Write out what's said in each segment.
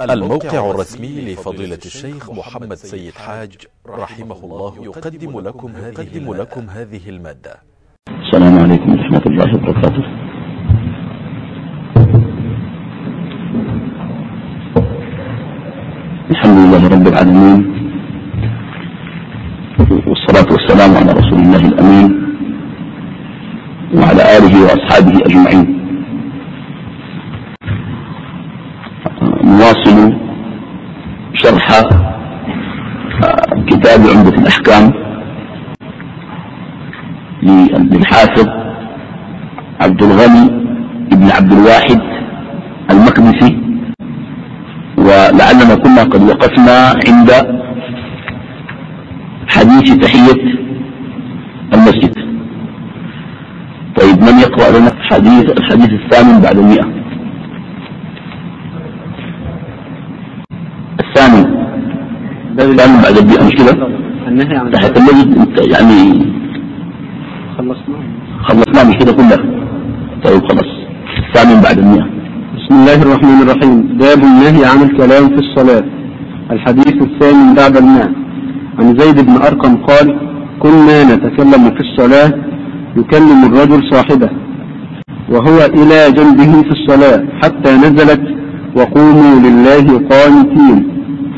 الموقع الرسمي لفضيلة الشيخ محمد سيد حاج رحمه الله يقدم لكم يقدم لكم هذه ا ل م ا د ة السلام عليكم ورحمة الله وبركاته. الحمد لله رب العالمين والصلاة والسلام على رسول الله الأمين وعلى آله وأصحابه أجمعين. كتاب عمدة الأحكام للحافظ عبد الغني بن عبد الواحد المقدسي ولعلنا كنا قد وقفنا عند حديث تحية المسجد. طيب من يقرأ لنا حديث الحديث الثامن بعد المئة الثاني الثامن بعد المئة مش كده. النهي عن يعني خلصنا. خلصنا مش كده كلها طيب خلاص. الثامن بعد المئة. بسم الله الرحمن الرحيم. باب النهي عن الكلام في الصلاة. الحديث الثاني بعد الماء عن زيد بن أرقم قال كنا نتكلم في الصلاة يكلم الرجل صاحبه وهو إلى جنبه في الصلاة حتى نزلت وقوموا لله قانتين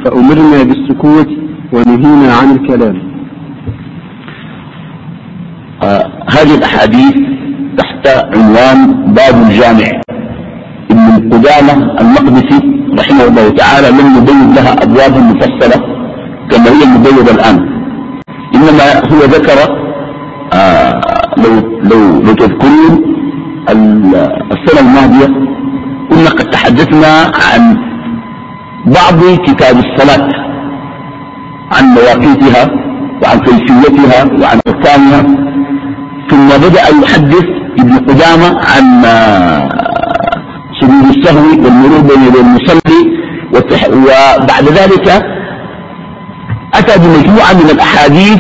فأمرنا بالسكوت ونهينا عن الكلام. آه هذه الأحاديث تحت عنوان باب الجامع. ابن قدامة المقدسي رحمه الله تعالى لم يبين لها أبوابا مفصلة كما هي مبينة الآن. إنما هو ذكر آه لو, لو, لو تذكرون السنة الماضية كنا قد تحدثنا عن بعض كتاب الصلاة. عن مواقيتها وعن كيفيتها وعن أركانها. ثم بدأ يحدث ابن قدامة عن سجود السهو والمرور بين المصلي وبعد ذلك أتى بمجموعة من الأحاديث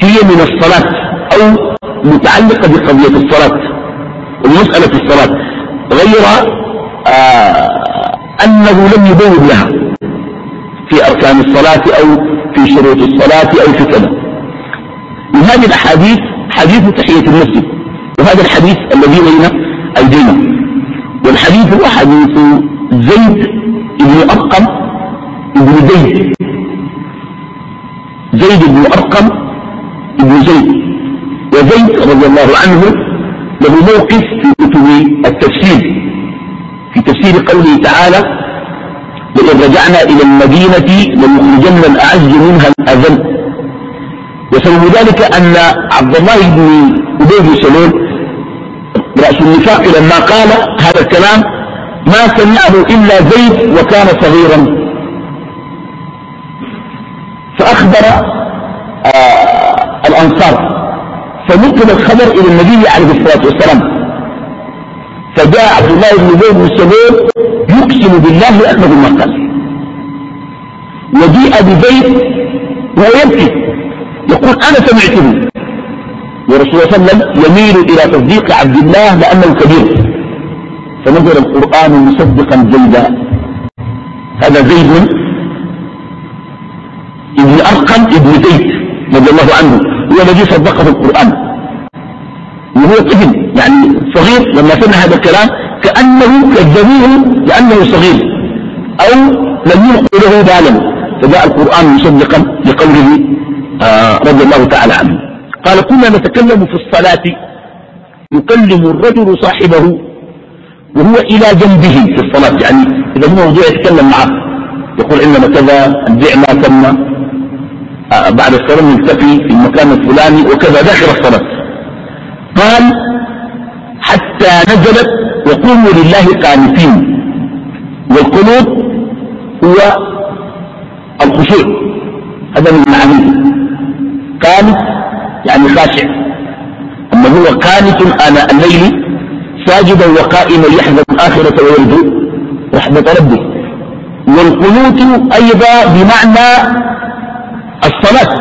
هي من الصلاة أو متعلقة بقضية الصلاة ومسألة الصلاة غير آه أنه لم يبين لها. في أركان الصلاة أو في شروط الصلاة أو في كذا. من هذه الأحاديث حديث تحية المسجد. وهذا الحديث الذي بين أيدينا. والحديث هو حديث زيد بن أرقم بن زيد. زيد بن أرقم بن زيد. وزيد رضي الله عنه له موقف في كتب التفسير. في تفسير قوله تعالى لئن رجعنا إلى المدينة لنخرجن الأعز منها الأذل. وسبب ذلك أن عبد الله بن أبي بن سلول رأس النفاق لما قال هذا الكلام ما سمعه إلا زيد وكان صغيرا. فأخبر آه الأنصار. فنقل الخبر إلى النبي عليه الصلاة والسلام. فجاء عبد الله بن زيد بن سلول يقسم بالله أنه ما قال وجيء بزيد وهو يبكي. يقول أنا سمعته. ورسول الله صلى الله عليه وسلم يميل إلى تصديق عبد الله لأنه كبير. فنزل القرآن مصدقا زيدا هذا زيد ابن أرقم ابن زيد رضي الله عنه. هو الذي صدقه القرآن. وهو طفل يعني صغير لما سمع هذا الكلام كأنه كذبوه لأنه صغير. أو لم يلقوا له بالا. فجاء القرآن مصدقا لقوله آه رضي الله تعالى عنه. قال كنا نتكلم في الصلاة. يكلم الرجل صاحبه وهو إلى جنبه في الصلاة. يعني إذا هو موضوع يتكلم معه. يقول إنما كذا البيع ما تم. آه بعد الصلاة نلتقي في المكان الفلاني وكذا. داخل الصلاة. قال حتى نزلت وقوموا لله قانتين. والقنوت هو الخشوع. هذا من معانيه قانت يعني خاشع. أما هو قانت آناء الليل ساجدا وقائما يحذر الآخرة ويرجو رحمة ربه. والقنوت أيضا بمعنى الصلاة.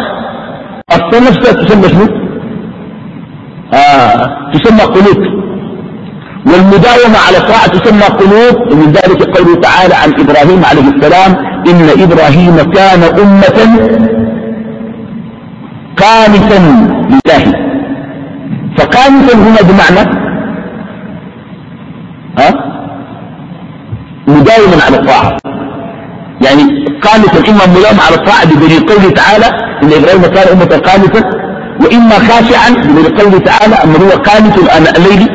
الصلاة تسمى شنو؟ تسمى قنوت والمداومة على طاعة تسمى قنوط ومن ذلك قوله تعالى عن إبراهيم عليه السلام إن إبراهيم كان أمة قانتا لله. فقانتا هنا بمعنى؟ ها؟ مداوما على الطاعة. يعني قانتا إما مداوما على الطاعة بدليل قوله تعالى إن إبراهيم كان أمة قانتا وإما خاشعا بدليل قوله تعالى أما هو قانت آناء الليل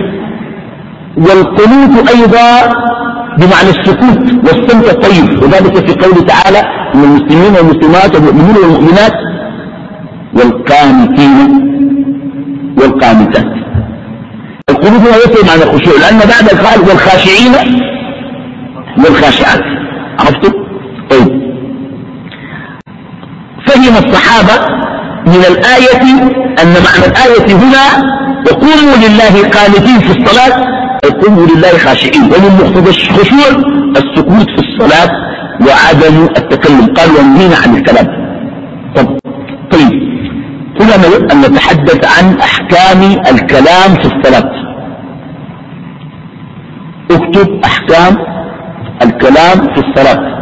والقنوت أيضا بمعنى السكوت والصمت الطيب. وذلك في قوله تعالى إن المسلمين والمسلمات والمؤمنين والمؤمنات والقانتين والقانتات. القنوت هو يسمى معنى الخشوع لأن بعد القال والخاشعين والخاشعات. عرفتم؟ طيب. فهم الصحابة من الآية أن معنى الآية هنا وقوموا لله قانتين في الصلاة قوموا لله خاشعين. ومن مقتضى الخشوع السكوت في الصلاة وعدم التكلم. قال ونهينا عن الكلام. طب طيب. هنا نود أن نتحدث عن أحكام الكلام في الصلاة. اكتب أحكام الكلام في الصلاة.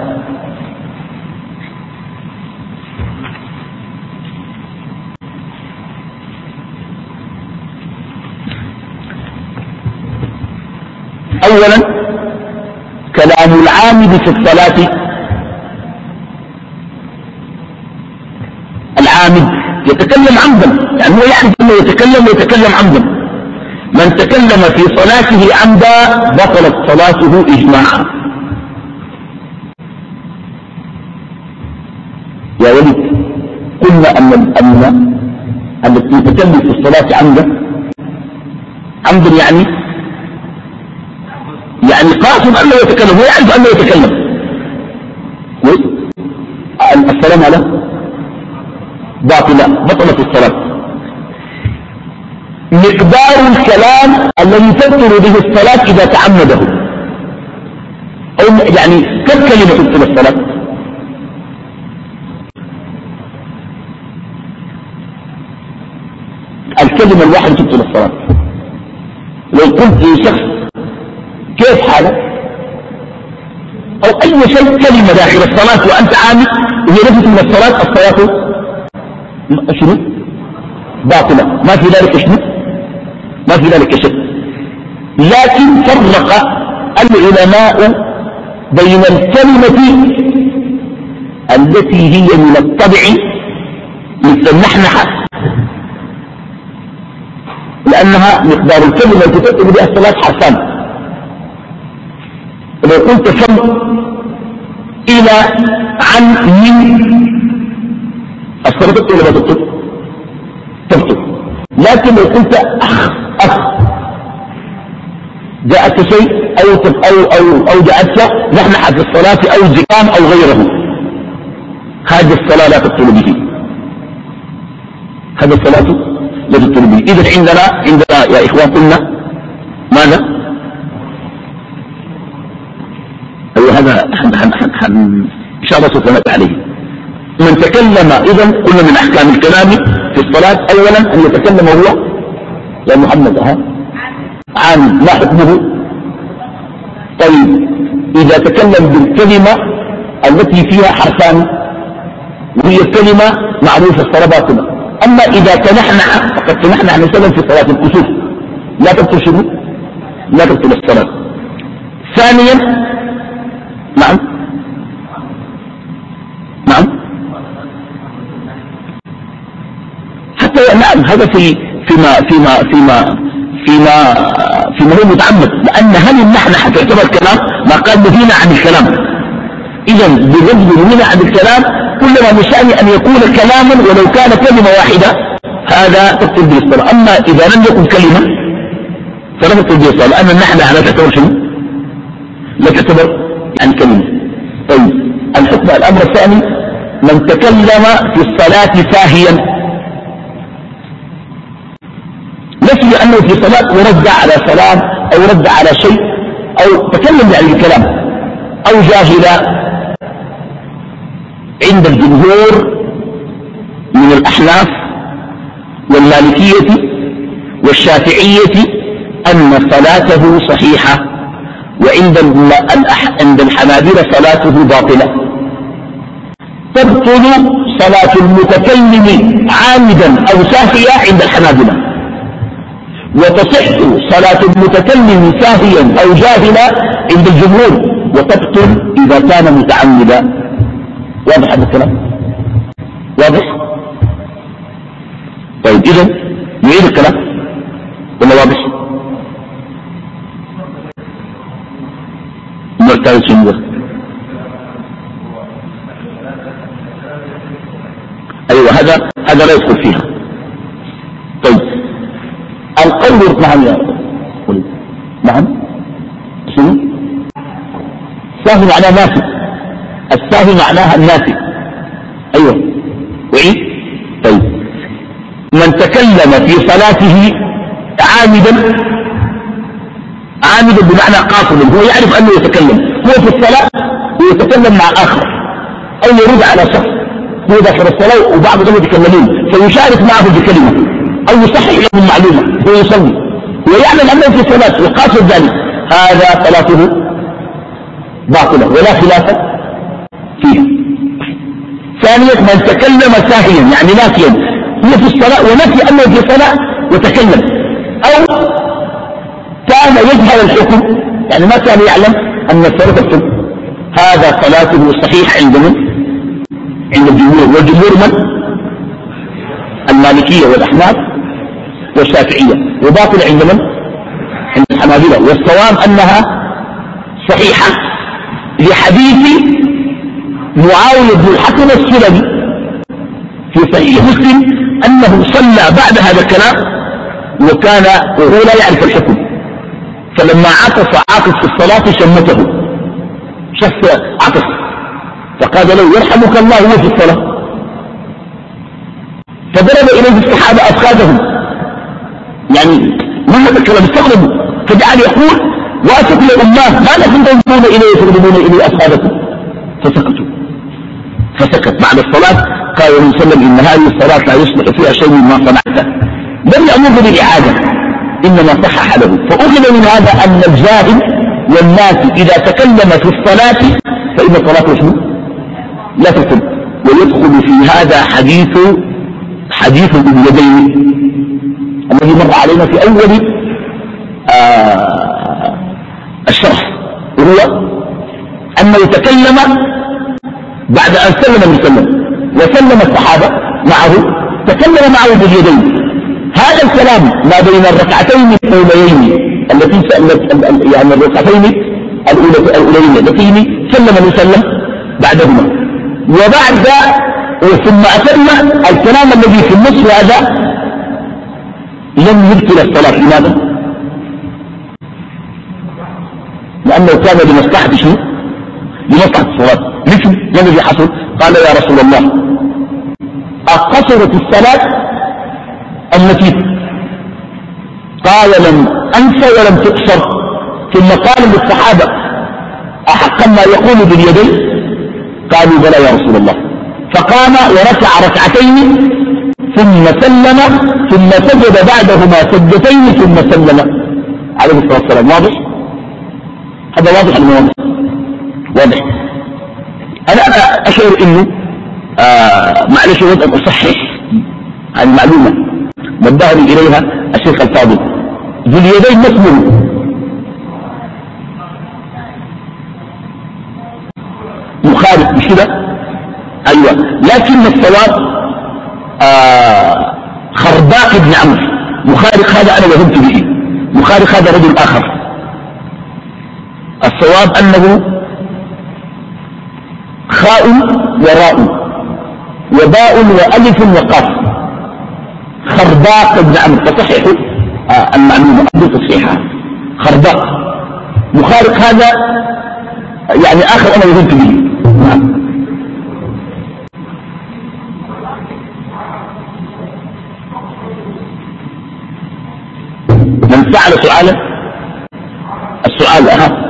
أولا كلام العامد في الصلاة. العامد يتكلم عمدا يعني هو يعرف أنه يتكلم ويتكلم عمدا من تكلم في صلاته عمدا بطلت صلاته إجماعا. يا ولد قلنا أن أن التي يتكلم في الصلاة عمدا عمدا يعني قاسم أنه يتكلم ويعرف أنه يتكلم السلام على باطلة. بطلة الصلاة مقدار الكلام الذي تبطل به الصلاة إذا تعمده. أو يعني كم كلمة تبطل الصلاة. الكلمة الواحدة تبطل الصلاة. لو قلت لشخص كيف حالك؟ أي شيء كلمة داخل الصلاة وأنت عامل وهي نفس من الصلاة الصلاة شنو؟ باطلة. ما في ذلك شنو؟ ما في ذلك شك لكن فرق العلماء بين الكلمة التي هي من الطبع مثل النحنحة. لأنها مقدار الكلمة التي تكتب بها الصلاة حرفان لو قلت فم إلى عن من؟ تبطل ولا تبطل تبطل لكن لو قلت أخ أخ. جاءت شيء أو, أو, أو, أو جاءتك نحن في الصلاة أو زكام أو غيره. هذه الصلاة لا تبطل به. هذه الصلاة لا تبطل به. إذا عندنا عندنا يا إخوان قلنا ماذا؟ هذا إن شاء الله سوف عليه. من تكلم إذا قلنا من أحكام الكلام في الصلاة أولا أن يتكلم هو يا محمد ها؟ عن ما حكمه؟ طيب إذا تكلم بالكلمة التي فيها حرفان وهي الكلمة معروفة الصلاة باطلة أما إذا تنحنح فقد تنحنح مثلا في صلاة الكسوف. لا تبطل لا تبطل الصلاة. ثانيا نعم. نعم. حتى نعم هذا في فيما فيما فيما فيما فيما هو متعمد لأن هل النحنحة تعتبر كلام ما قال نهينا عن الكلام. إذا بغض نهينا عن الكلام كلما من شأن أن يكون كلاما ولو كان كلمة واحدة هذا تبطل به الصلاة. أما إذا لم يكن كلمة فلا تبطل به الصلاة لأن النحنحة لا تعتبر شنو لا تعتبر. الحكم الأمر الثاني من تكلم في الصلاة ساهيا. نفي أنه في صلاة ورد على سلام أو رد على شيء أو تكلم يعني بكلام أو جاهلا عند الجمهور من الأحناف والمالكية والشافعية أن صلاته صحيحة وعند عند الحنابلة صلاته باطلة. تبطل صلاة المتكلم عامدا أو ساهيا عند الحنابلة. وتصح صلاة المتكلم ساهيا أو جاهلا عند الجمهور. وتبطل إذا كان متعمدا. واضح هذا الكلام؟ واضح؟ طيب إذا نعيد الكلام. ولا واضح؟ شنو أيوة هذا هذا لا يدخل فيها. طيب. القول نعم يا نعم. شنو؟ الساهي معناه ناسي الساهي معناها الناسي أيوة. وعيد طيب. من تكلم في صلاته عامدا عامدا بمعنى قاصدا هو يعرف أنه يتكلم. هو في الصلاة ويتكلم مع آخر. أو يرد على شخص. داخل الصلاة وبعض يتكلمون فيشارك معه بكلمة أو يصحح له المعلومة هو يصلي ويعلم أنه في صلاة وقاصد ذلك. هذا صلاته باطلة ولا خلاف فيها. ثانيا من تكلم ساهيا يعني ناسيا هو في الصلاة ونسي أنه في صلاة وتكلم. أو كان يجهل الحكم يعني ما كان يعلم أن الصلاة الحكم. هذا صلاته صحيح عند من عند الجمهور والجمهور من؟ المالكية والأحناف والشافعية. وباطل عند من؟ عند الحنابلة. والصواب أنها صحيحة لحديث معاوية بن الحكم السلمي في صحيح مسلم أنه صلى بعد هذا الكلام وكان وهو لا يعرف الحكم. فلما عطس عاطس في الصلاة شمته. شف عطس فقال له يرحمك الله هو في الصلاة. فضرب إليه الصحابة أفخاذهم يعني ما هذا الكلام؟ استغربوا. فجعل يقول واتت لأماه ما لكم تنظرون إليه تغضبون إليه أفخاذكم فسكتوا. فسكت. بعد الصلاة قال النبي صلى الله عليه وسلم إن هذه الصلاة لا يصلح فيها شيء مما صنعته لم يأمر بالإعادة إنما صحح له فأخذ من هذا أن الجاهل والناس إذا تكلم في الصلاة فإن صلاته شنو؟ لا تتم ويدخل في هذا حديث حديث ابن يدين. الذي مر علينا في أول آه الشرح. وهو أنه تكلم بعد أن سلم النبي وسلم. وسلم الصحابة معه تكلم معه باليدين هذا الكلام ما بين الركعتين الأوليين التي يعني الركعتين الأوليين التي سلم وسلم بعدهما. وبعد ثم أتم الكلام الذي في النصف هذا لم يبطل الصلاة لماذا؟ لأنه كان لمصلحة شنو؟ لمصلحة الصلاة مثل ما الذي حصل؟ قال يا رسول الله أقصرت الصلاة التي قال لم أنسى ولم تقصر ثم قال للصحابة أحقا ما يقول باليدين قالوا بلى يا رسول الله. فقام وركع ركعتين ثم سلم ثم سجد بعدهما سجدتين ثم سلم. عليه الصلاة والسلام. واضح؟ هذا واضح المواضح واضح؟ أنا أشعر آه معلش أود أن أصحح هذه المعلومة نبهني إليها الشيخ الفاضل. ذو اليدين مسلم. مخالف مش كده؟ أيوة. لكن الصواب آه خرباق بن عمرو. مخالف هذا أنا وهمت به. مخالف هذا رجل آخر. الصواب أنه خاء وراء. وباء وألف وقاف. خرباق بن عمرو. تصحح آه المعلومة أبو تصحيحها خرباق. مخارق هذا يعني آخر أنا وهمت به. من سأل سؤالا السؤال أهم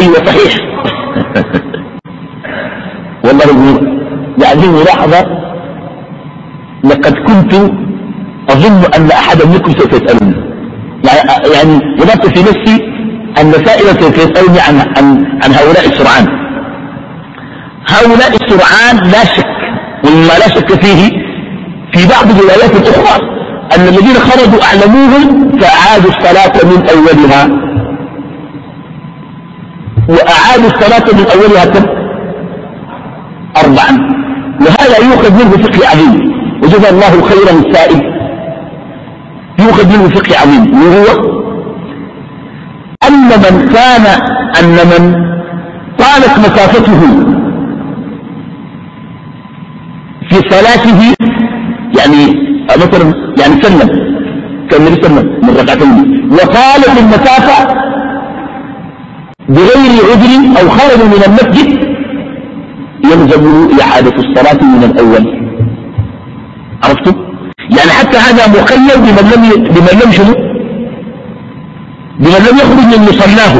أيوة صحيح. والله يعني ملاحظة لقد كنت أظن أن أحدا منكم سوف يسألني. يعني, يعني وضعت في نفسي أن سائلا سوف يسألني عن, عن, عن هؤلاء السرعان. هؤلاء السرعان لا شك ومما لا شك فيه في بعض الروايات الأخرى أن الذين خرجوا أعلموهم فأعادوا الصلاة من أولها. وأعادوا الصلاة من أولها كم؟ أربعا. وهذا يؤخذ منه فقه عظيم. وجزى الله خيرا السائل يؤخذ منه فقه عظيم. وهو أن من كان أن من طالت مسافته في صلاته يعني مثلا يعني سلم كان النبي سلم من ركعتين وطالت المسافة بغير عذر أو خرج من المسجد يلزم إعادة الصلاة من الأول. عرفتم يعني حتى هذا مقيد بمن لم بمن لم شنو؟ بمن لم يخرج من مصلاه.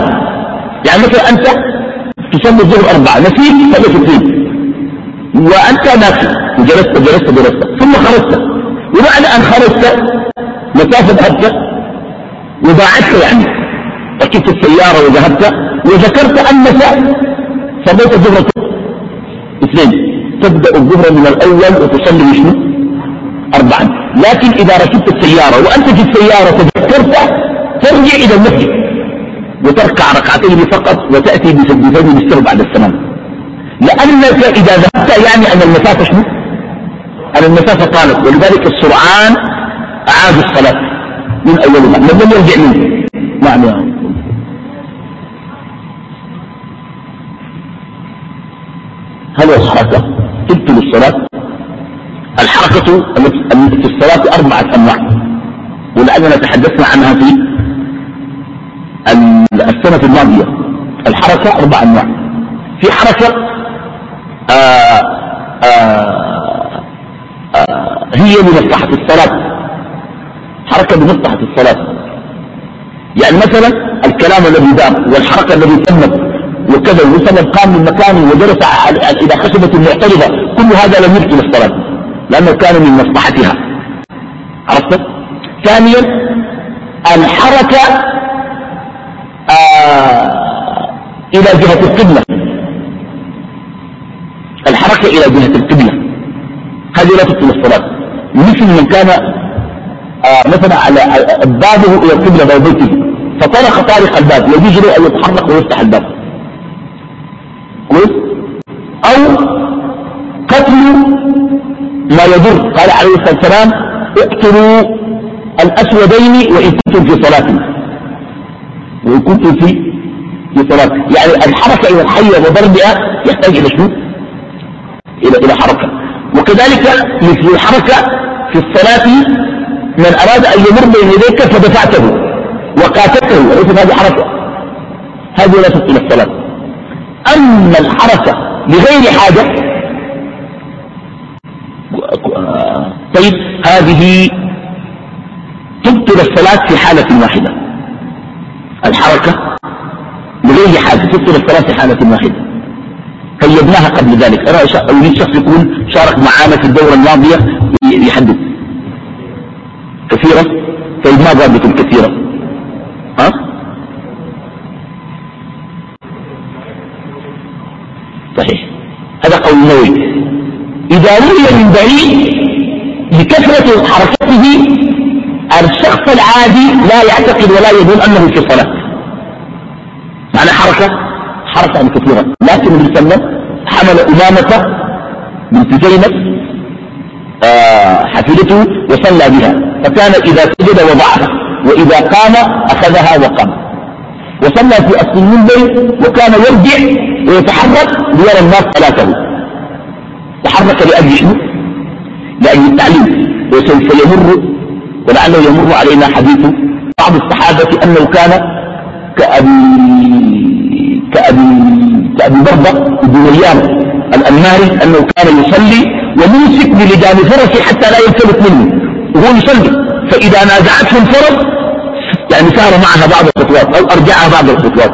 يعني مثلا أنت تصلي الظهر أربعة نسيت صليت اثنين وأنت ناسي وجلست جلست جلست ثم خرجت. وبعد أن خرجت مسافة ذهبت وباعدت يعني. ركبت السيارة وذهبت وذكرت أنك صليت الظهر اثنين. تبدأ الظهر من الأول وتصلي شنو؟ أربعا. لكن إذا ركبت السيارة وأنت في السيارة تذكرت ترجع إلى المسجد. وتركع ركعتين فقط وتأتي بسجدتين بالسبب بعد السلام. لأنك إذا ذهبت يعني أن المسافة شنو؟ أن المسافة طالت. ولذلك السرعان أعادوا الصلاة من أولها لم يرجع منه. نعم يا هذا الصلاة تبطل الصلاة الحركة التي في الصلاة أربعة أنواع ولعلنا تحدثنا عنها في السنة الماضية. الحركة أربع أنواع في حركة آآ آآ آآ هي لمصلحة الصلاة. حركة بمصلحة الصلاة. يعني مثلا الكلام الذي دار والحركة الذي تمت وكذا وسلم قام من مكانه وجلس إلى خشبة معترضة كل هذا لم يبطل الصلاة لأنه كان من مصلحتها. عرفت؟ ثانيا الحركة آه إلى جهة القبلة. الحركة إلى جهة القبلة. هذه لا تبطل الصلاة. مثل من كان آه مثلا على بابه إلى القبلة باب بيته. فطرق طارق الباب. يجوز له أن يتحرك ويفتح الباب كويس أو قتل ما يضر. قال عليه الصلاة والسلام اقتلوا الأسودين وإن كنتم في صلاة. وإن كنتم في في صلاة. يعني الحركة إلى الحية وضربها يحتاج إلى شنو؟ إلى إلى حركة. وكذلك مثل الحركة في الصلاة من أراد أن يمر بين يديك فدفعته وقاتلته وليس هذه حركة. هذه لا تبطل الصلاة. أما الحركة لغير حاجة طيب هذه تبطل الصلاة في حالة واحدة. الحركة بغير حاجة تبطل الصلاة في حالة واحدة. قيدناها قبل ذلك. أنا أريد شخص يكون شارك معنا في الدورة الماضية يحدد كثيرة؟ طيب ما ضابط كثيرة؟ ها؟ صحيح. هذا قول النووي. إذا روي من بعيد بكثرة حركته الشخص العادي لا يعتقد ولا يظن أنه في صلاة. معنى حركة؟ حركة كثيرة لكن النبي صلى الله عليه وسلم حمل أمامة بنت زينب آه حفيدته وصلى بها. فكان إذا سجد وضعها وإذا قام أخذها وقام. وصلى في أصل المنبر وكان يرجع ويتحرك ليرى الناس صلاته. تحرك لأجل شنو؟ لأجل التعليم وسوف يمر ولعله يمر علينا حديث بعض الصحابة أنه كان كأبي كأبي كأبي بردة بن ريان الأنماري أنه كان يصلي وممسك بلجان فرسه حتى لا يلتفت منه وهو يصلي فإذا نازعته الفرس يعني سار معها بعض الخطوات أو أرجعها بعض الخطوات.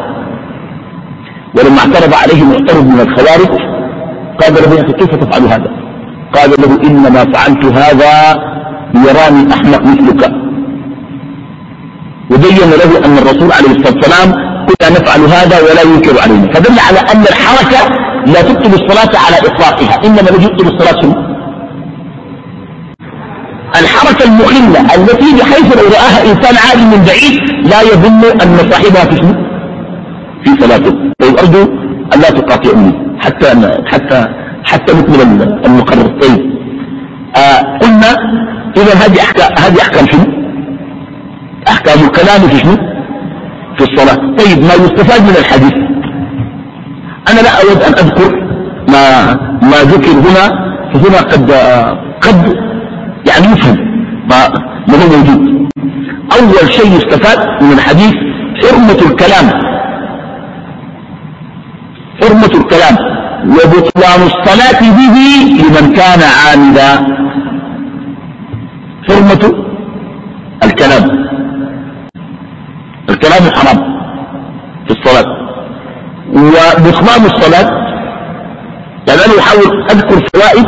ولما اعترض عليه معترض من الخوارج قال له كيف تفعل هذا؟ قال له إنما فعلت هذا ليراني أحمق مثلك. وبين له أن الرسول عليه الصلاة والسلام كنا نفعل هذا ولا ينكر علينا. فدل على أن الحركة لا تبطل الصلاة على إطلاقها إنما الذي يبطل الصلاة. شنو الحركة المخلة التي بحيث لو رآها إنسان عادي من بعيد لا يظن أن صاحبها في في صلاته. أرجو أن لا تقاطعني حتى حتى حتى نكمل المقرر. طيب. آه قلنا إذا هذه أحكام هذه أحكام شنو؟ أحكام الكلام في شنو؟ في الصلاة. طيب ما يستفاد من الحديث؟ أنا لا أود أن أذكر ما ما ذكر هنا فهنا قد قد يعني يفهم ما هو موجود. أول شيء يستفاد من الحديث حرمة الكلام. حرمة الكلام. وبطلان الصلاة به لمن كان عامدا. حرمة الكلام. الكلام حرام في الصلاة. وبطلان الصلاة يعني أنا أحاول أذكر فوائد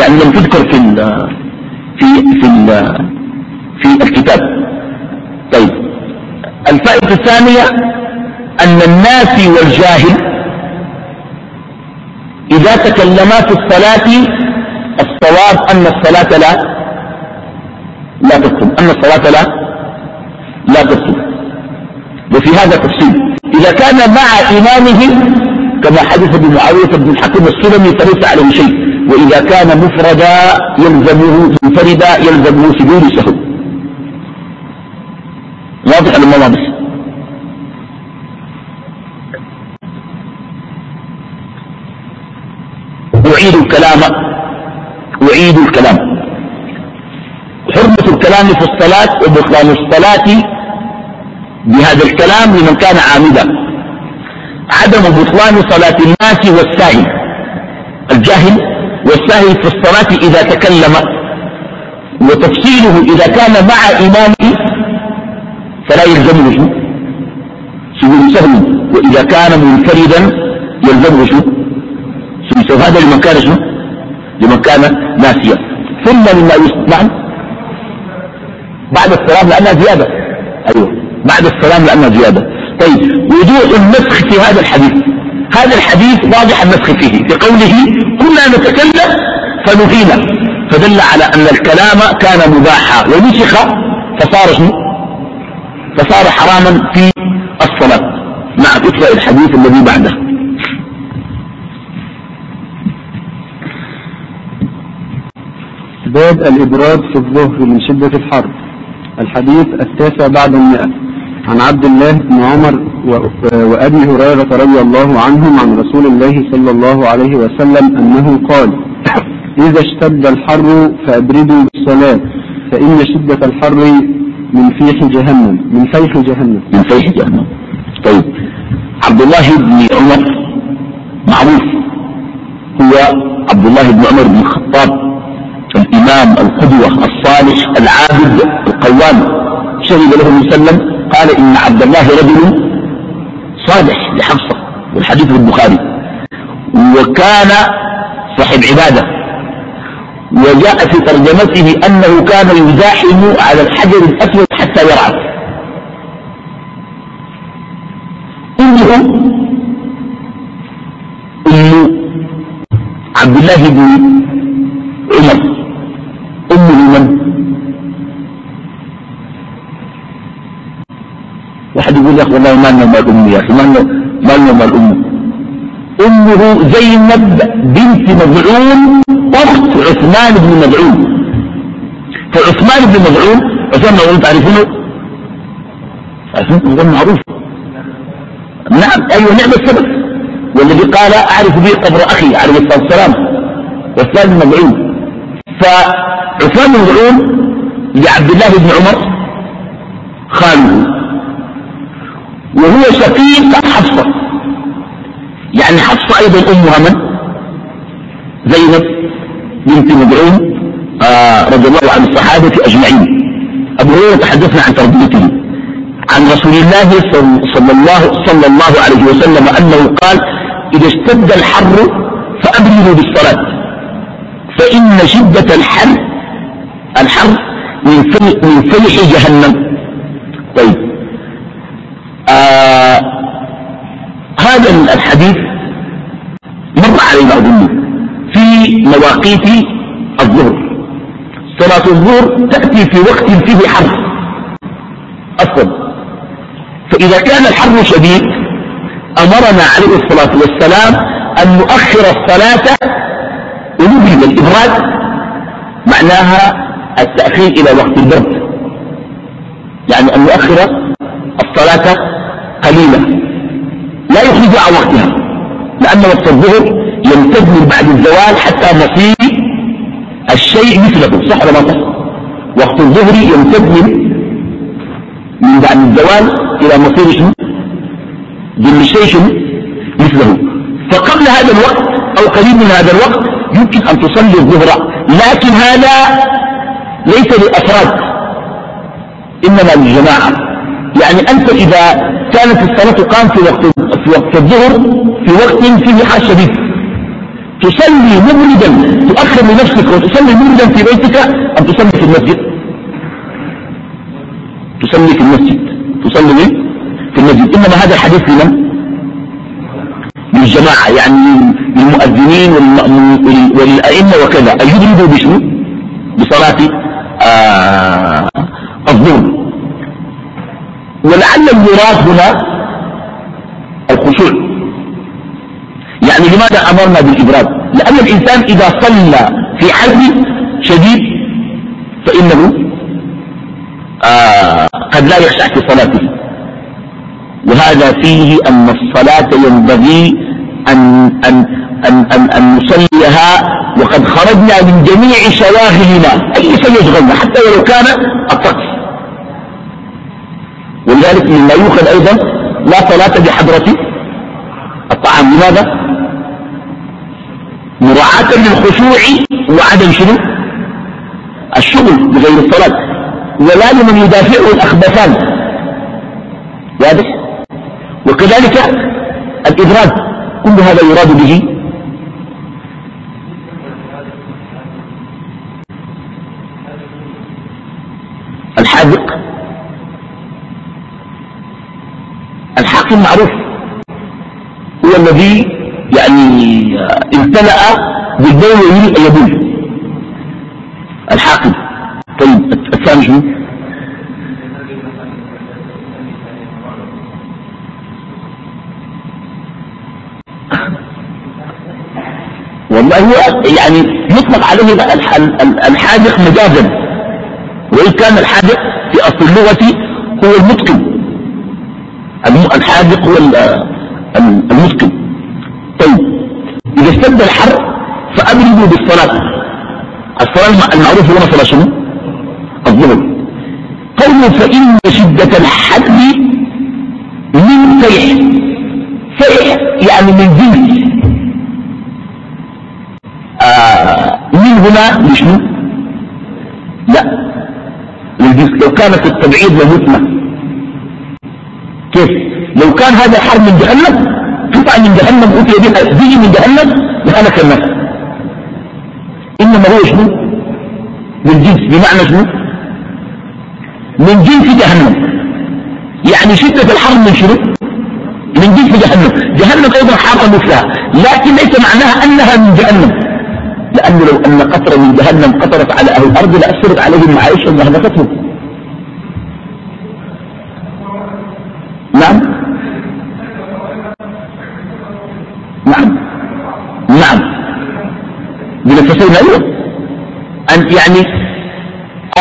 يعني لم تذكر في في في في الكتاب. طيب. الفائدة الثانية أن الناس والجاهل إذا تكلما في الصلاة الصواب أن الصلاة لا لا تبطل أن الصلاة لا لا تبطل وفي هذا تفصيل. إذا كان مع إمامه كما حدث بمعاوية بن الحكم السلمي فليس عليه شيء. وإذا كان مفردا يلزمه منفردا يلزمه سجود سهو واضح ولا واضح أعيد الكلام أعيد الكلام. حرمة الكلام في الصلاة وبطلان الصلاة بهذا الكلام لمن كان عامدا. عدم بطلان صلاة الناس والساهل الجاهل والساهل في الصلاة إذا تكلم وتفصيله إذا كان مع إمامه فلا يلزمه سجود سهل. وإذا كان منفردا يلزمه شو سوى هذا لمن كان شنو؟ لمن كان ناسيا ثم مما يسمع بعد السلام لأنها زيادة. أيوه بعد السلام لأنها زيادة. طيب وضوح النسخ في هذا الحديث. هذا الحديث واضح النسخ فيه. في قوله كنا نتكلم فنهينا. فدل على أن الكلام كان مباحا. ونسخ فصار شنو؟ فصار حراما في الصلاة. مع اقرأ الحديث الذي بعده. باب الإبراد في الظهر من شدة الحر الحديث التاسع بعد المئة. عن عبد الله بن عمر وأبي هريرة رضي الله عنهم عن رسول الله صلى الله عليه وسلم أنه قال إذا اشتد الحر فأبردوا بالصلاة فإن شدة الحر من فيح جهنم من فيح جهنم. من فيح جهنم. طيب. عبد الله بن عمر معروف. هو عبد الله بن عمر بن الخطاب. الإمام القدوة الصالح العابد القوام شهد له وسلم قال إن عبد الله رجل صالح لحفصة والحديث في البخاري. وكان صاحب عبادة. وجاء في ترجمته أنه كان يزاحم على الحجر الأسود حتى يرعى. إنه أم عبد الله بن عمر أمه من واحد يقول يا أخي والله ما لنا مال أمي يا أخي ما لنا مال أمه أمه زينب بنت مزعون أخت عثمان بن مزعون فعثمان بن مزعون عثمان بن مزعون تعرفونه عثمان بن معروف. نعم أيوة نعم السبب. والذي قال أعرف به قبر أخي عليه الصلاة والسلام عثمان بن مزعون فعثمان بن مظعون لعبد الله بن عمر خاله. وهو شقيق حفصة. يعني حفصة أيضا أمها من؟ زينب بنت مدعون آه رضي الله عن الصحابة أجمعين. أبو هريرة تحدثنا عن تربيته. عن رسول الله صلى الله, صلى الله عليه وسلم أنه قال إذا اشتد الحر فأبردوا بالصلاة. فإن شدة الحر الحر من فيح جهنم. طيب. آه هذا الحديث مر علينا أظن في مواقيت الظهر. صلاة الظهر تأتي في وقت فيه حر. أصلا. فإذا كان الحر شديد أمرنا عليه الصلاة والسلام أن نؤخر الصلاة ونبرد الإبراد معناها التأخير إلى وقت البرد. يعني أن نؤخر الصلاة قليلا. لا يخرج عن وقتها. لأن وقت الظهر يمتد من بعد الزوال حتى مصير الشيء مثله صح ولا صح؟ وقت الظهر يمتد من من بعد الزوال إلى مصير شنو؟ ظل الشيء شنو؟ مثله. فقبل هذا الوقت أو قريب من هذا الوقت يمكن أن تصلي الظهر. لكن هذا ليس للأفراد إنما للجماعة. يعني أنت إذا كانت الصلاة تقام في وقت, في وقت الظهر في وقت فيه حر شديد تصلي مبردا تؤخر لنفسك وتصلي مبردا في بيتك أم تصلي في المسجد تصلي في المسجد تصلي ليه؟ في المسجد إنما هذا الحديث لمن؟ للجماعة يعني للمؤذنين وللأئمة وكذا أن يدربوا بشنو؟ بصلاة آه الظهر ولعل المراد هنا الخشوع. يعني لماذا أمرنا بالإبراد؟ لأن الإنسان إذا صلى في حر شديد فإنه آه قد لا يخشع في صلاته. وهذا فيه أن الصلاة ينبغي أن, أن, أن, أن, أن نصليها وقد خرجنا من جميع شواغلنا. أي شيء يشغلنا؟ حتى ولو كان الطقس. ولذلك مما يوخذ أيضا لا صلاة بحضرة الطعام. لماذا؟ مراعاة للخشوع وعدم شنو؟ الشغل بغير الصلاة. ولا لمن يدافعه الأخبثان. واضح؟ وكذلك الإبراد كل هذا يراد به الحاكم معروف. هو الذي يعني امتلأ بالبول ويريد أن يبول طيب الثاني شنو؟ والله هو يعني يطلق عليه الحاذق مجازا. وإن كان الحاذق في أصل اللغة هو المتقن. الحاذق هو المتقن طيب إذا اشتد الحر فأبردوا بالصلاة. الصلاة المعروف هو صلاة شنو؟ الظهر. قوله فإن شدة الحد من فيح. فيح يعني من جنس آه من هنا لشنو لا. للجنس لو كانت التبعيد لمثنى كيف؟ لو كان هذا الحرب من جهنم قطع من جهنم أوتي بها بيجي من جهنم لهلك الناس إنما هو شنو؟ من جنس بمعنى شنو؟ من جنس جهنم. يعني شدة الحر من شنو؟ من جنس جهنم. جهنم أيضا حارة مثلها لكن ليس معناها أنها من جهنم. لأنه لو أن قطرة من جهنم قطرت على أهل الأرض لأثرت عليهم معيشهم وهلكتهم نعم نعم نعم أيضا أن يعني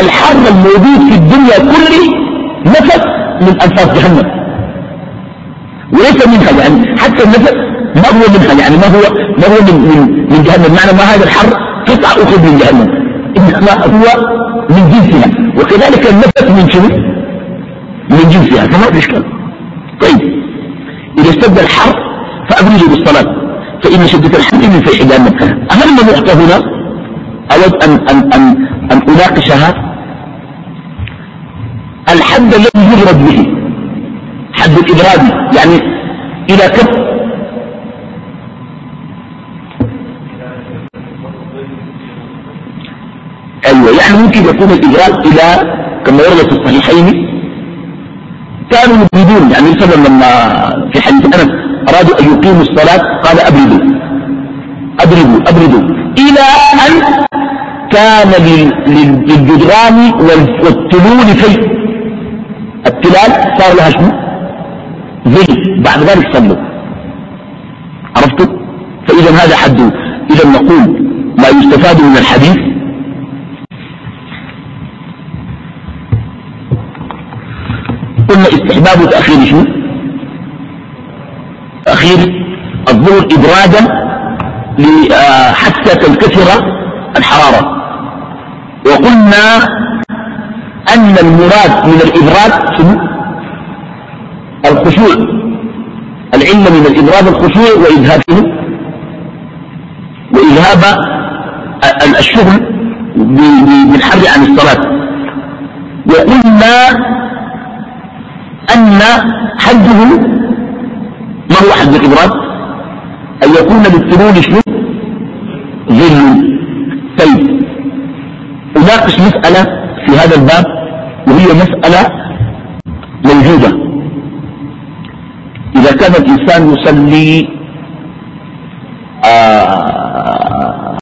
الحر الموجود في الدنيا كله نفس من أنفاس جهنم. وليس منها يعني حتى النفس ما هو منها يعني ما هو ما هو من من من جهنم. معنى ما هذا الحر قطعة أخرى من جهنم. إنما هو من جنسها. وكذلك النفس من شنو؟ من جنسها. فما في إشكال. طيب. إذا اشتد الحر فأبرزوا بالصلاة. فإن شدة الحر من في جهنم. أهم نقطة هنا؟ أود أن, أن, أن, أن أناقشها الحد الذي يضرب به حد الإبراد يعني إلى كم؟ أيوة يعني ممكن يكون الإجراء إلى كما ورد في الصحيحين كانوا يريدون يعني مثلا لما في حديث أنس أرادوا أن يقيموا الصلاة قال أبردوا. أبردوا أبردوا. إلى أن كان للجدران والتلول في التلال صار لها شنو؟ زي بعد ذلك صلوا عرفتوا؟ فإذا هذا حد. إذا نقول ما يستفاد من الحديث. قلنا استحباب تأخير شنو؟ تأخير الظهر إبرادا حتى تنكسر الحرارة. وقلنا أن المراد من الإبراد الخشوع. العلم من الإبراد الخشوع وإذهابه وإذهاب الشغل بالحر عن الصلاة. وقلنا أن حده ما هو حد الإبراد؟ أن يكون للطلول شنو ظل طيب أناقش مسألة في هذا الباب وهي مسألة موجودة. إذا كان الإنسان يصلي آه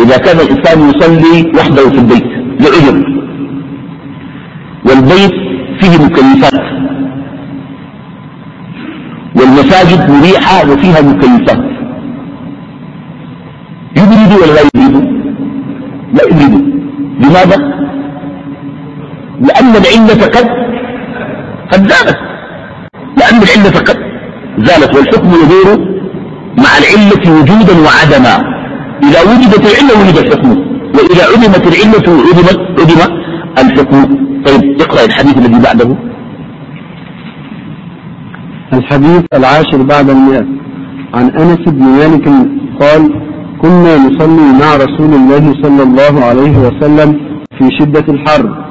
إذا كان الإنسان يصلي وحده في البيت لعذر. والبيت فيه مكيفات. والمساجد مريحة وفيها مكيفات. يبرد ولا لا يبرد؟ يبرد لماذا؟ لأن العلة قد قد زالت. لأن العلة قد زالت والحكم يدور مع العلة وجودا وعدما. إذا وجدت العلة وجد الحكم وإذا علمت العلة علمت علم الحكم. طيب اقرأ الحديث الذي بعده. الحديث العاشر بعد المئة. عن أنس بن مالك قال كنا نصلي مع رسول الله صلى الله عليه وسلم في شدة الحر.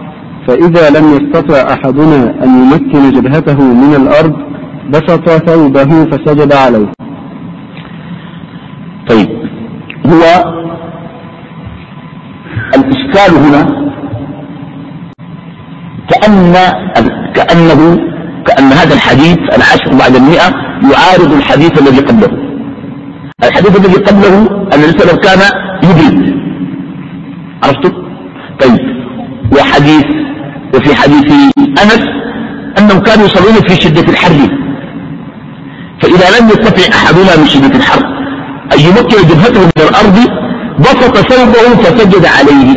فإذا لم يستطع أحدنا أن يمكن جبهته من الأرض بسط ثوبه فسجد عليه. طيب. هو الإشكال هنا كأن كأنه كأن هذا الحديث العشر بعد المئة يعارض الحديث الذي قبله. الحديث الذي قبله أن الرسول كان يبرد عرفتم طيب. وحديث وفي حديث أنس أنهم كانوا يصلون في شدة الحر. فإذا لم يستطع أحدنا من شدة الحر أن يمكن جبهته من الأرض بسط ثوبه فسجد عليه.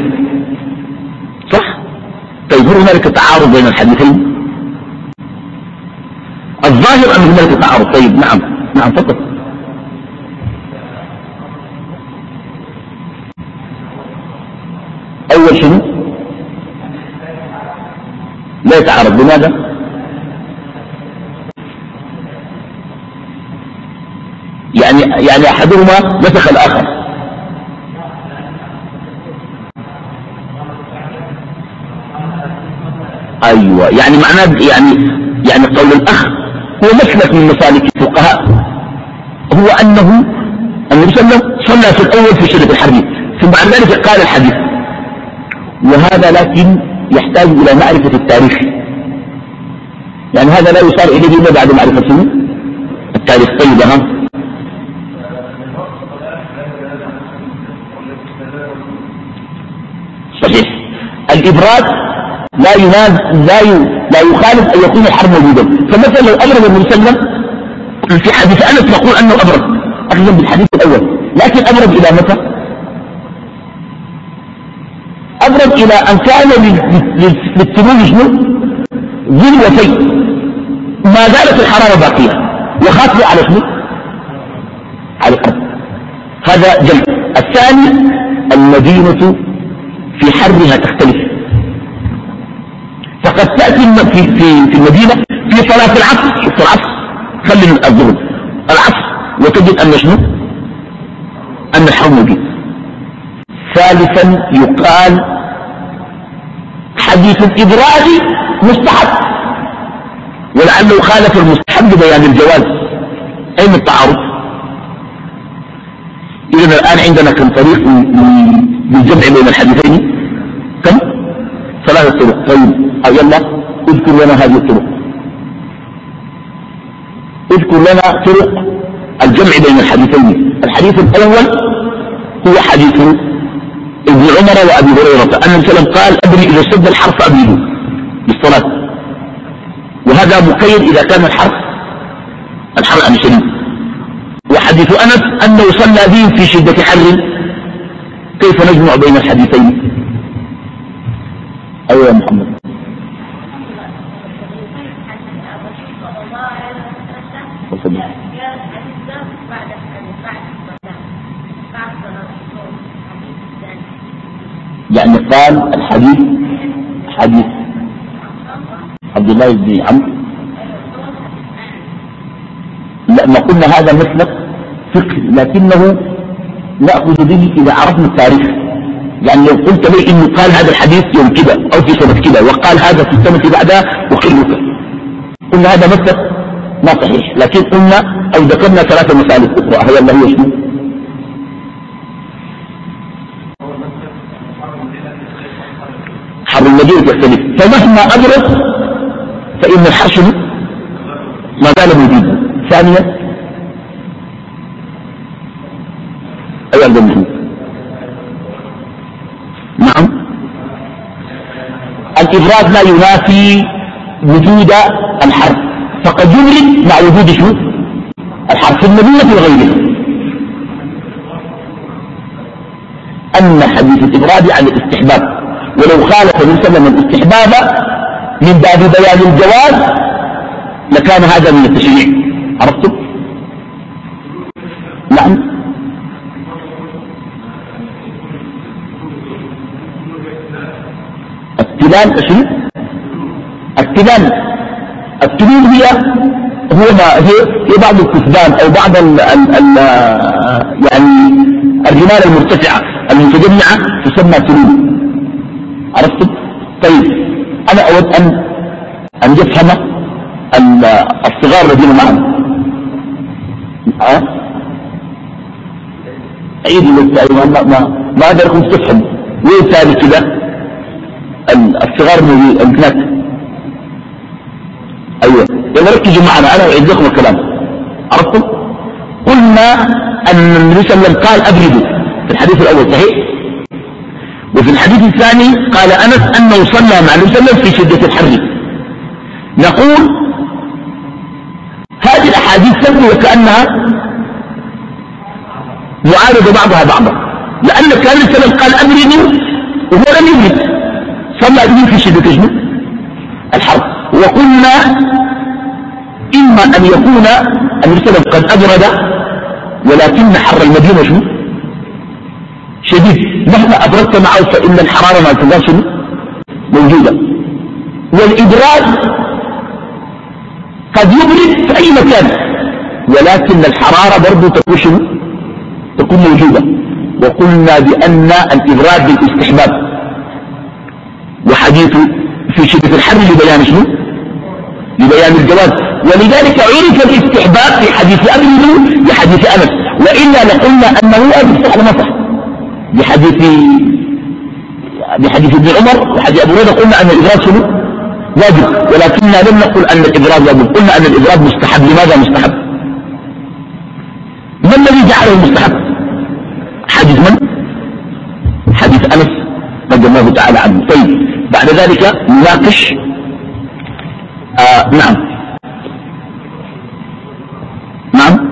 طيب هل هنالك تعارض بين الحديثين؟ الظاهر أن هنالك تعارض. طيب نعم. نعم فقط أول شيء لا يتعارض. لماذا؟ يعني يعني أحدهما نسخ الآخر. أيوة. يعني معناه يعني يعني قول الأخ هو مسلك من مسالك الفقهاء. هو أنه النبي صلى الله عليه وسلم صلى في الأول في شدة الحديث ثم بعد ذلك قال الحديث وهذا لكن يحتاج إلى معرفة التاريخ. يعني هذا لا يصار إليه إلا بعد معرفة التاريخ. طيب ها. صحيح. الإبراد لا يناز لا لا يخالف أن يكون الحرب موجودا فمثلا لو أبرد عليه وسلم في حديث أنس نقول أنه أبرد أخذا بالحديث الأول. لكن أبرد إلى متى؟ إلى أن كان للتلوج شنو وفي ما زالت الحرارة باقية. وخاطبه على شنو؟ على القبر هذا جمع. الثاني المدينة في حرها تختلف. فقد تأتي في, في, في المدينة في صلاة العصر. شفت العصر؟ خلي الظهر. العصر. وتجد أن شنو؟ أن الحرم موجود ثالثا يقال حديث الإبراد مستحب. ولعله خالف المستحب بيان الجواز. أين التعارض؟ إذا الآن عندنا كم طريق للجمع بين الحديثين؟ كم؟ ثلاثة طرق. طيب يلا اذكر لنا هذه الطرق. اذكر لنا طرق الجمع بين الحديثين. الحديث الأول هو حديث عمر وأبي هريرة. أن السلام قال أبني إذا اشتد الحرف أبنيه بالصلاة. وهذا مقيد إذا كان الحرف الحرف عن شديد وحديث أنس أنه صلى به في شدة حر. كيف نجمع بين الحديثين؟ أيوة يا محمد. الحديث حديث عبد الله بن عمرو. لا ما قلنا هذا مسلك فقه لكنه نأخذ به إذا عرفنا التاريخ. يعني لو قلت لي إنه قال هذا الحديث يوم كذا أو في سنة كذا وقال هذا في السنة بعدها أخرك قلنا هذا مسلك ما صحيح لكن قلنا أو ذكرنا ثلاثة مسالك أخرى. هي الله هي شنو حر المدينة يختلف. فمهما أدرك فإن الحشر ما زال موجودا ثانيا أي عبد المحمود نعم. الإبراز لا ينافي وجود الحرف فقد يبرد مع وجود شو؟ الحرف في المدينة وغيره أن حديث الإبراد عن الاستحباب ولو خالف النبي صلى الله عليه وسلم الاستحباب من باب بيان الجواز لكان هذا من التشريع. عرفتم نعم. التبان شنو التبان التبان هي هو ما هي هي بعض الكثبان أو بعض ال ال ال يعني الرمال المرتفعة المتجمعة تسمى تلول عرفتم طيب أنا أود ان أن يفهم الصغار الذين معنا. ها؟ عيد ما ما ما, ما أقدر تفهم. وين ثاني كذا الصغار من هناك أيوه. يلا ركزوا معنا. أنا أعيد لكم الكلام. عرفتم قلنا أن النبي صلى الله عليه وسلم قال أبردوا. في الحديث الأول صحيح؟ وفي الحديث الثاني قال أنس أنه صلى مع النبي صلى في شدة الحر. نقول هذه الأحاديث تبدو وكأنها معارضة بعضها بعضا. لأن كان النبي صلى قال ابردوا وهو لم يبرد صلى به في شدة شنو الحرب وقلنا إما أن يكون المرسل قد أبرد ولكن حر المدينة شديد. مهما أبردت معه فإن الحرارة ما شنو موجودة. والإبراد قد يبرد في أي مكان ولكن الحرارة برضو تكون شنو تكون موجودة. وقلنا بأن الإبراد بالاستحباب. وحديث في شدة الحر لبيان شنو؟ لبيان الجواز ولذلك عرف الاستحباب في حديث أبي نور بحديث أنس. وإلا لقلنا أنه صح ولا صح بحديث بحديث ابن عمر وحديث أبو هريرة قلنا أن الإبراز شنو؟ واجب. ولكننا لم نقل أن الإبراز واجب. قلنا أن الإبراز مستحب. لماذا مستحب؟ ما الذي جعله مستحب؟ حديث من؟ حديث أنس رضي الله تعالى عنه. طيب بعد ذلك نناقش آه نعم. نعم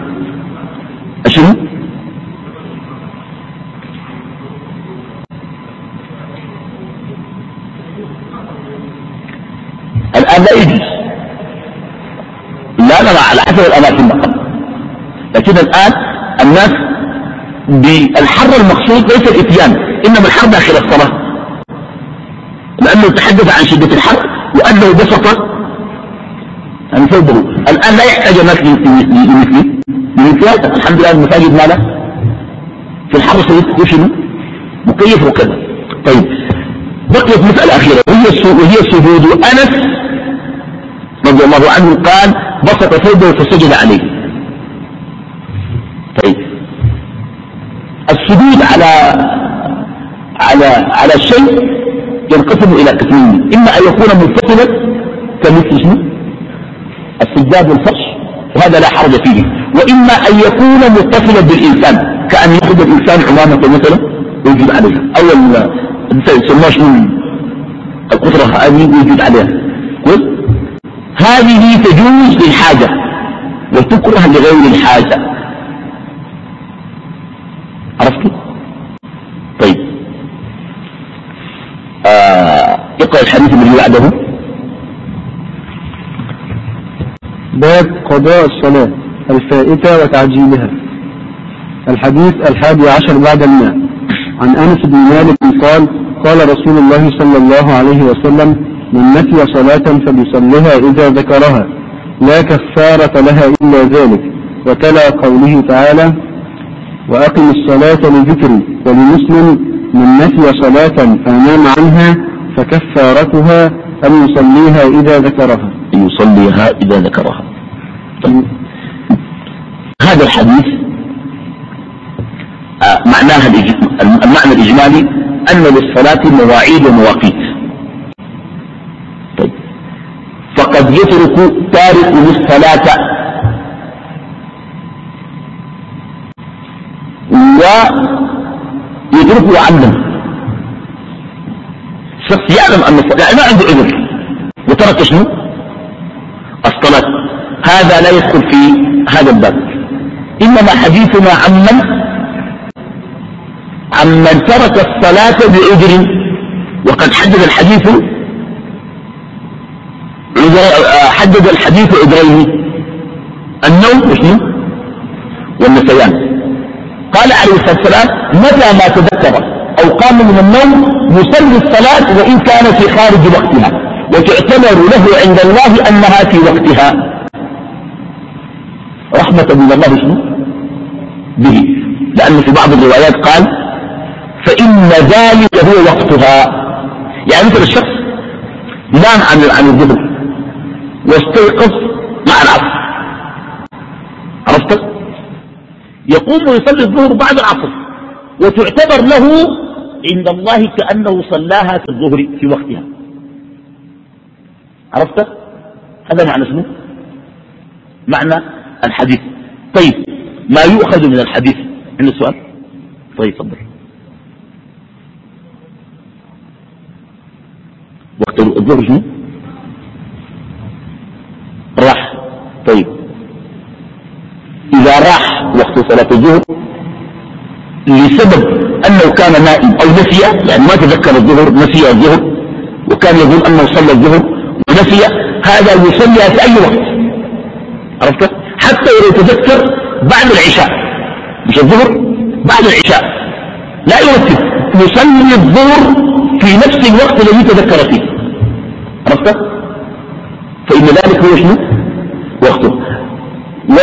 شنو الآن لا يجوز لا حسب الأماكن فقط لكن الآن الناس بالحر المقصود ليس الإتيان إنما الحر داخل الصلاة. لأنه تحدث عن شدة الحر وأنه بسط عن ثوبه. الآن لا يحتاج الناس لمثله لمثله الحمد لله المساجد ماذا في الحر سيشنو مكيف وكذا. طيب بقيت مسألة أخيرة وهي وهي أنس رضي الله عنه قال بسط ثوبه فسجد عليه. طيب. السجود على على على شيء ينقسم إلى قسمين. إما أن يكون منفصلا كمثل شنو؟ السجاد والفرش وهذا لا حرج فيه. وإما أن يكون متصلا بالإنسان كأن ياخذ الإنسان عمامه مثلا ويجب عليها. أو يسموها شنو؟ القطره هذه ويجب عليها. هذه تجوز للحاجة وتكره لغير الحاجة. عرفت؟ طيب. آه اقرأ الحديث الذي بعده. باب قضاء الصلاة الفائتة وتعجيلها. الحديث الحادي عشر بعد الماء عن أنس بن مالك قال قال رسول الله صلى الله عليه وسلم من نسي صلاة فليصلها إذا ذكرها. لا كفارة لها إلا ذلك. وتلا قوله تعالى وأقم الصلاة لذكري. ولمسلم من نسي صلاة فنام عنها فكفارتها أن يصليها إذا ذكرها. أن يصليها إذا ذكرها. طيب. هذا الحديث آه معناها المعنى الإجمالي أن للصلاة مواعيد ومواقيت طيب فقد يترك تارك الصلاة ويدركه عمدا شخص يعلم أن الصلاة ما عنده عذر وترك شنو؟ الصلاة. هذا لا يدخل في هذا الباب. إنما حديثنا عمن عمن ترك الصلاة بعذر وقد حدد الحديث حدد الحديث عذرين النوم وشنو؟ والنسيان. قال عليه الصلاة والسلام متى ما تذكر أو قام من النوم يصلي الصلاة وإن كان في خارج وقتها. وتعتبر له عند الله أنها في وقتها. رحمة من الله شنو؟ به. لأن في بعض الروايات قال فإن ذلك هو وقتها. يعني مثل الشخص نام عن عن الظهر. واستيقظ مع العصر. عرفت؟ يقوم ويصلي الظهر بعد العصر. وتعتبر له عند الله كأنه صلاها في الظهر في وقتها. عرفت؟ هذا معنى شنو؟ معنى الحديث. طيب ما يؤخذ من الحديث؟ عند السؤال طيب تفضل. وقت الظهر شنو راح طيب. إذا راح وقت صلاة الظهر لسبب أنه كان نائم أو نسي يعني ما تذكر الظهر نسي الظهر وكان يظن أنه صلى الظهر ونسي هذا يصلي في أي وقت. عرفت؟ حتى لو تذكر بعد العشاء مش الظهر بعد العشاء. لا يرتب يصلي الظهر في نفس الوقت الذي تذكر فيه. عرفت؟ فإن ذلك هو شنو؟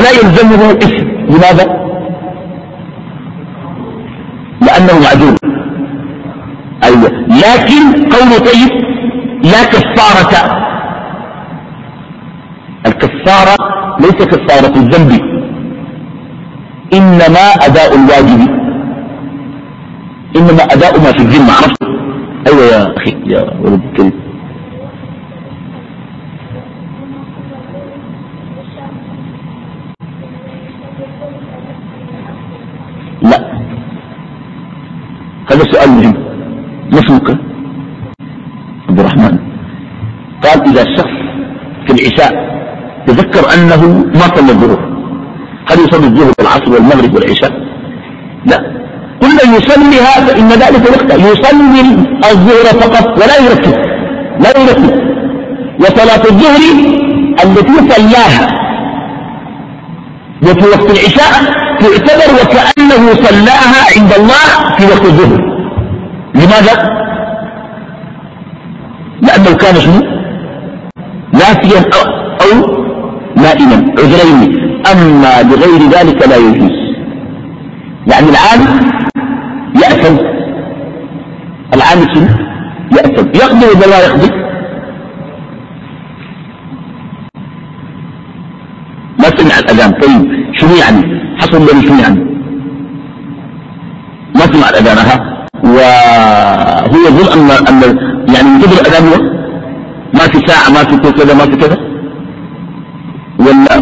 ولا يلزمه اسم لماذا؟ لأنه معذور أيوة. لكن قول طيب لا كفارة. الكفارة ليس كفارة الذنب. إنما أداء الواجب. إنما أداء ما في الذمة. عرفت؟ أيوة يا أخي يا ولد الكريم. سؤال مهم ما اسمك عبد الرحمن. قال إذا الشخص في العشاء تذكر أنه ما صلى الظهر هل يصلي الظهر والعصر والمغرب والعشاء؟ لا. قلنا يصليها فإن ذلك وقتا يصلي الظهر فقط ولا يركز لا يركز وصلاة الظهر التي صلاها. وفي وقت العشاء تعتبر وكأنه صلاها عند الله في وقت الظهر. لماذا؟ لأنه كان شنو؟ ناسيا أو, نائما عذرين. أما لغير ذلك لا يجوز. يعني العالم يأثم. العالم شنو؟ يأثم. يقضي ولا لا يقضي سمع الأذان. طيب شنو يعني؟ حصل له شنو يعني؟ ما سمع الأذان ها؟ وهو يظن أن أن يعني من قبل الأذان ما في ساعة ما في كذا ما في كذا؟ ولا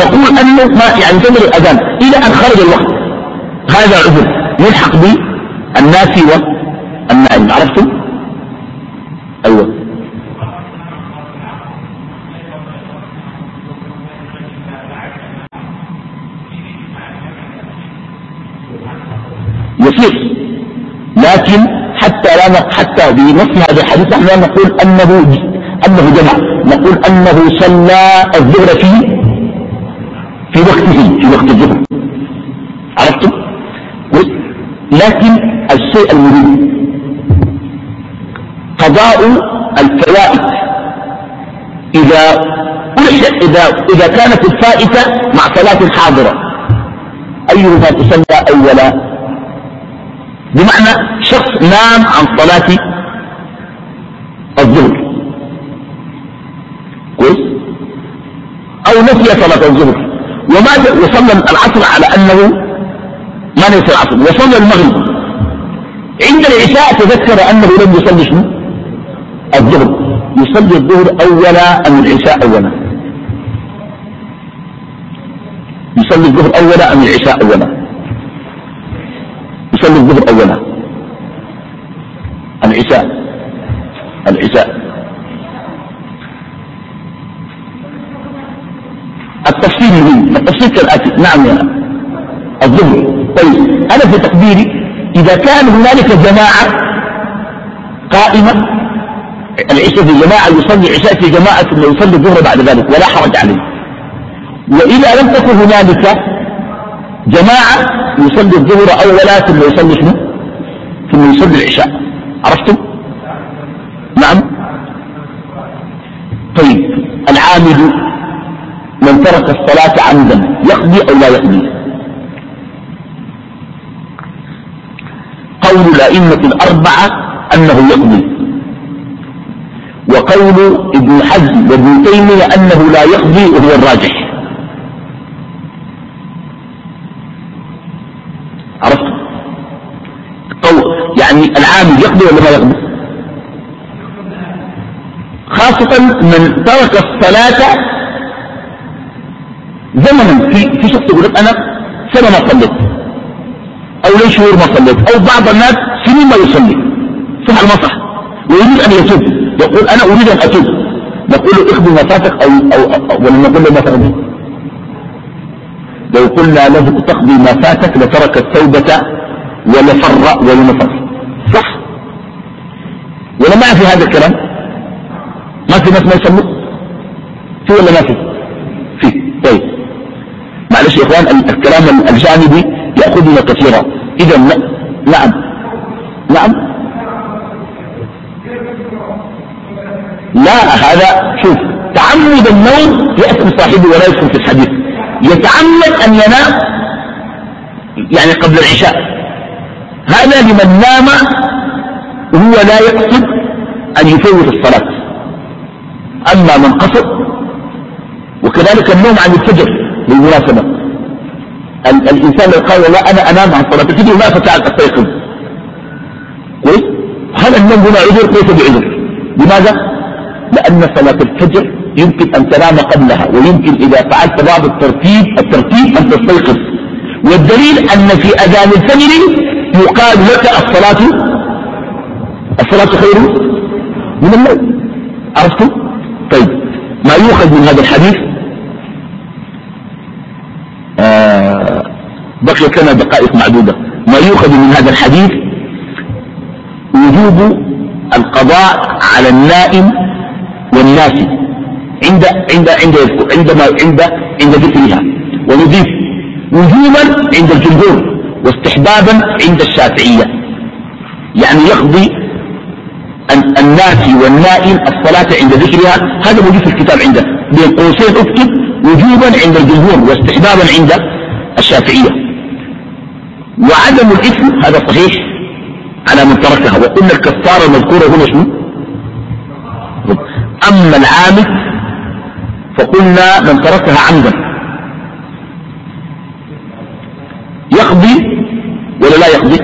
نقول أنه ما يعني قبل الأذان إلى أن خرج الوقت. هذا عذر يلحق بالناسي والنائم عرفتم؟ أيوه. لكن حتى لا حتى بنص هذا الحديث نحن لا نقول أنه أنه جمع. نقول أنه صلى الظهر في في وقته في وقت الظهر. عرفتم؟ لكن الشيء المهم. قضاء الفوائد. إذا إذا إذا كانت الفائتة مع صلاة حاضرة أيهما تصلى أولا بمعنى شخص نام عن صلاة الظهر. كويس؟ أو نسي صلاة الظهر. وما وصلى العصر على أنه ما نسي العصر. وصلى المغرب. عند العشاء تذكر أنه لم يصلي شنو؟ الظهر. يصلي الظهر اولا أم العشاء اولا يصلي الظهر اولا أم العشاء اولا يصلي الظهر أولا. العشاء. العشاء. التفصيل مهم التفصيل كالآتي. نعم يا الظهر. طيب. أنا في تقديري إذا كان هنالك جماعة قائمة العشاء في جماعة يصلي عشاء في جماعة ثم يصلي الظهر بعد ذلك ولا حرج عليه. وإذا لم تكن هنالك جماعة يصلي الظهر أولا ثم يصلي شنو؟ ثم يصلي العشاء. عرفتم؟ نعم. طيب العامل من ترك الصلاة عمدا يقضي أو لا يقضي؟ قول الأئمة الأربعة أنه يقضي. وقول ابن حزم وابن تيمية أنه لا يقضي وهو الراجح. يعني العامل يقضي ولا ما يقضي خاصة من ترك الصلاة زمنا. في في شخص يقول لك أنا سنة ما صليت أو لي شهور ما صليت أو بعض الناس سنين ما يصلي. صح المصح ويريد أن يتوب. يقول أنا أريد أن أتوب. نقول له اخذ ما فاتك أو أو, أو ولا نقول له ما تقضي لو قلنا له تقضي ما فاتك لترك التوبة ولفر ولنفر. صح ولا ما في هذا الكلام؟ ما في ناس ما يسموا في ولا ما في؟ في. طيب. معلش يا إخوان الكلام الجانبي يأخذنا كثيرا. إذا نعم. نعم. لا هذا شوف تعمد النوم يأثم صاحبه ولا يدخل في الحديث. يتعمد أن ينام يعني قبل العشاء. هذا لمن نام وهو لا يقصد أن يفوت الصلاة. أما من قصد وكذلك النوم عن الفجر بالمناسبة الإنسان لو قال والله أنا أنام عن صلاة الفجر ما فتعت أستيقظ كويس هل النوم هنا عذر؟ ليس بعذر. لماذا؟ لأن صلاة الفجر يمكن أن تنام قبلها ويمكن إذا فعلت بعض الترتيب الترتيب أن تستيقظ والدليل أن في أذان الفجر يقال لك الصلاة الصلاة خير من النوم عرفتم طيب ما يؤخذ من هذا الحديث؟ آه بقيت لنا دقائق معدودة. ما يؤخذ من هذا الحديث؟ وجوب القضاء على النائم والناس عند عند عند عندما عند عند ذكرها. ونضيف وجوبا عند الجمهور واستحبابا عند الشافعية. يعني يقضي النافي والنائم الصلاة عند ذكرها هذا موجود في الكتاب عنده. بين قوسين أكتب وجوبا عند الجمهور واستحبابا عند الشافعية. وعدم الإثم هذا صحيح على من تركها. وقلنا الكفارة المذكورة هنا شنو؟ أما العامل فقلنا من تركها عمدا. يقضي ولا لا يقضي؟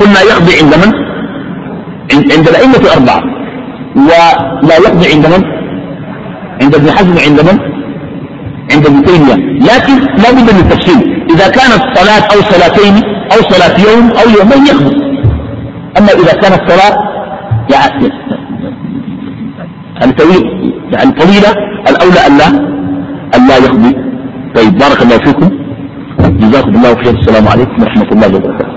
قلنا يقضي عند من؟ عند الأئمة الأربعة ولا يقضي عند من؟ عند ابن حزم عند من؟ عند ابن تيمية. لكن لا بد من التفصيل. إذا كانت صلاة أو صلاتين أو صلاة يوم أو يومين يقضي. أما إذا كانت صلاة يعني يعني طويلة الأولى أن لا أن لا يقضي. طيب بارك الله فيكم. جزاكم الله خير. السلام عليكم ورحمة الله وبركاته.